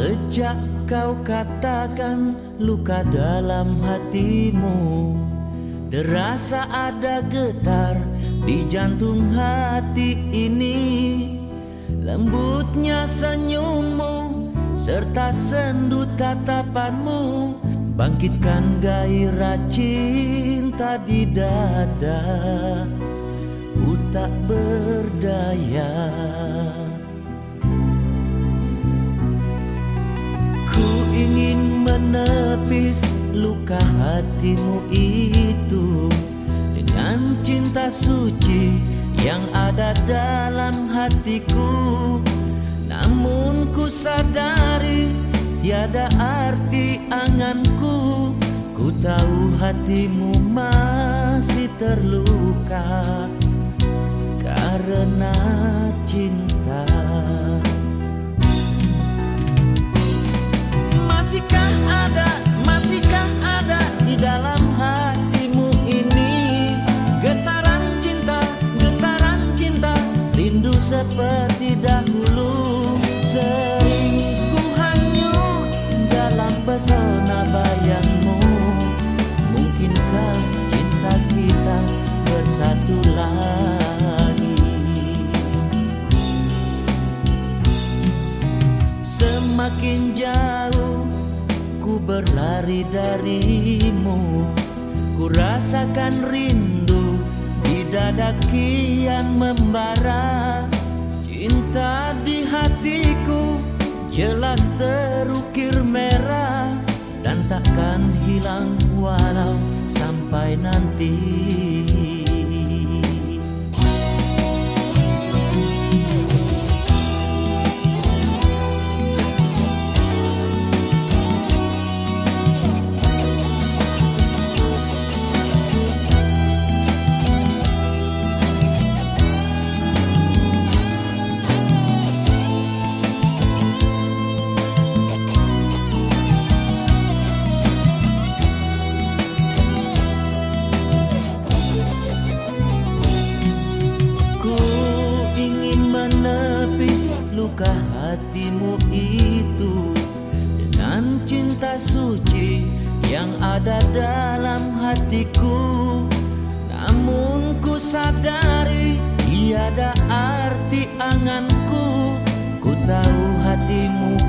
Sejak kau katakan luka dalam hatimu Terasa ada getar di jantung hati ini. Lembutnya senyummu serta sendu tatapanmu Bangkitkan gairah cinta di dada. Ku tak berdaya menepis luka hatimu itu. Dengan cinta suci yang ada dalam hatiku. Namun ku sadari Tiada arti anganku. Ku tahu hatimu masih terluka Karena cinta seperti dahulu. Sering pesona bayangmu. Mungkinkah cinta kita bersatu lagi? Semakin jauh ku berlari darimu Ku rasakan rindu di dada kian membara Cinta di hatiku jelas terukir merah dan takkan hilang walau sampai nanti. Luka hatimu itu dengan cinta suci yang ada dalam hatiku? Namun ku sadari tiada arti anganku. Ku tahu hatimu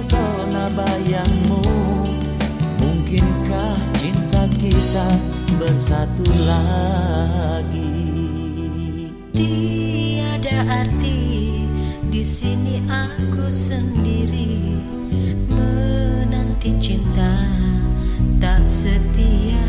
pesona bayangmu? Mungkinkah cinta kita bersatu lagi? Tiada arti di sini aku sendiri menanti cinta tak setia